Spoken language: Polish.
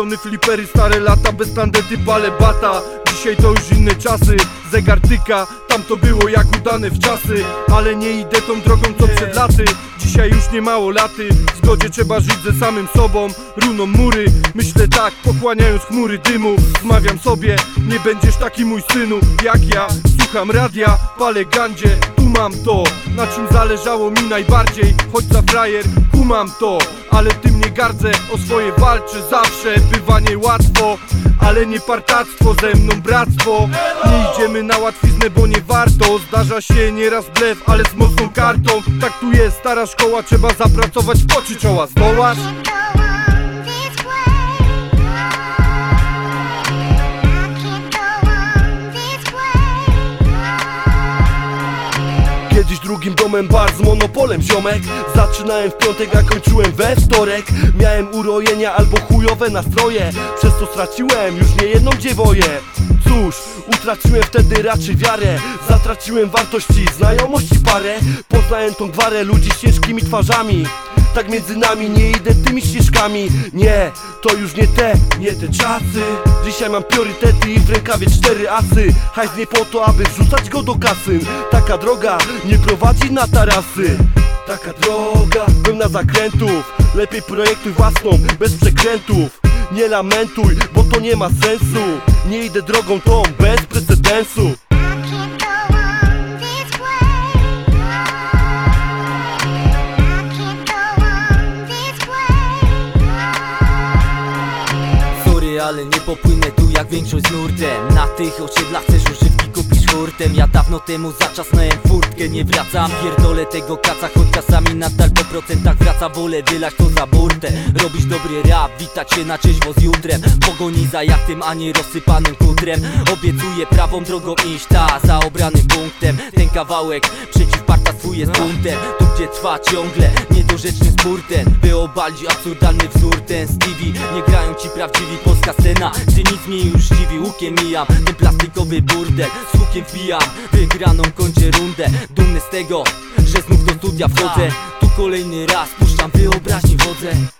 Batony, flipery, stare lata Bez tandety, pale bata. Dzisiaj to już inne czasy Zegar tyka, tam to było jak udane w czasy Ale nie idę tą drogą co przed laty. Dzisiaj już nie mało laty W zgodzie trzeba żyć ze samym sobą. Runą mury, myślę tak Pochłaniając chmury dymu. Wmawiam sobie, nie będziesz taki mój synu Jak ja, słucham radia Palę gandzie, tu mam to. Na czym zależało mi najbardziej Choć za frajer, kumam to. Ale tym nie gardzę, o swoje walczę Zawsze bywa niełatwo ale nie partactwo ze mną bractwo. Nie idziemy na łatwiznę, bo nie warto. Zdarza się nieraz blef, ale z mocną kartą. Tak tu jest stara szkoła, trzeba zapracować poczy czoła. Zdołasz? Drugim domem bar z monopolem ziomek. Zaczynałem w piątek, a kończyłem we wtorek. Miałem urojenia albo chujowe nastroje. Przez to straciłem już nie jedną dziewoję. Cóż, utraciłem wtedy raczej wiarę. Zatraciłem wartości, znajomości parę. Poznałem tą gwarę ludzi z ciężkimi twarzami tak między nami nie idę tymi ścieżkami. Nie, to już nie te, nie te czasy. Dzisiaj mam priorytety i w rękawie cztery asy. Hajs nie po to, aby wrzucać go do kasy. Taka droga nie prowadzi na tarasy. Taka droga pełna zakrętów. Lepiej projektuj własną, bez przekrętów. Nie lamentuj, bo to nie ma sensu. Nie idę drogą tą, bez precedensu ale nie popłynę tu jak większość z nurtem. Na tych osiedlach chcesz używki kupić hurtem. Ja dawno temu zaczasnąłem furtkę Nie wracam, pierdolę tego kaca Choć czasami nadal po procentach wraca. Wolę wylać to za burtę. Robisz dobry rap, witać się na trzeźwo z jutrem. Pogoni za jachtem, a nie rozsypanym kutrem. Obiecuję prawą drogą iść ta Za obranym punktem. Ten kawałek przeciw parta swój jest buntem gdzie trwa ciągle. Niedorzeczny spór ten By obalić absurdalny wzór. Ten Stevie Nie grają ci prawdziwi polska scena Gdzie nic mnie już dziwi, łukiem mijam Ten plastikowy burdel, z łukiem wbijam Wygraną kończę rundę. Dumny z tego, że znów do studia wchodzę. Tu kolejny raz puszczam wyobraźni wodze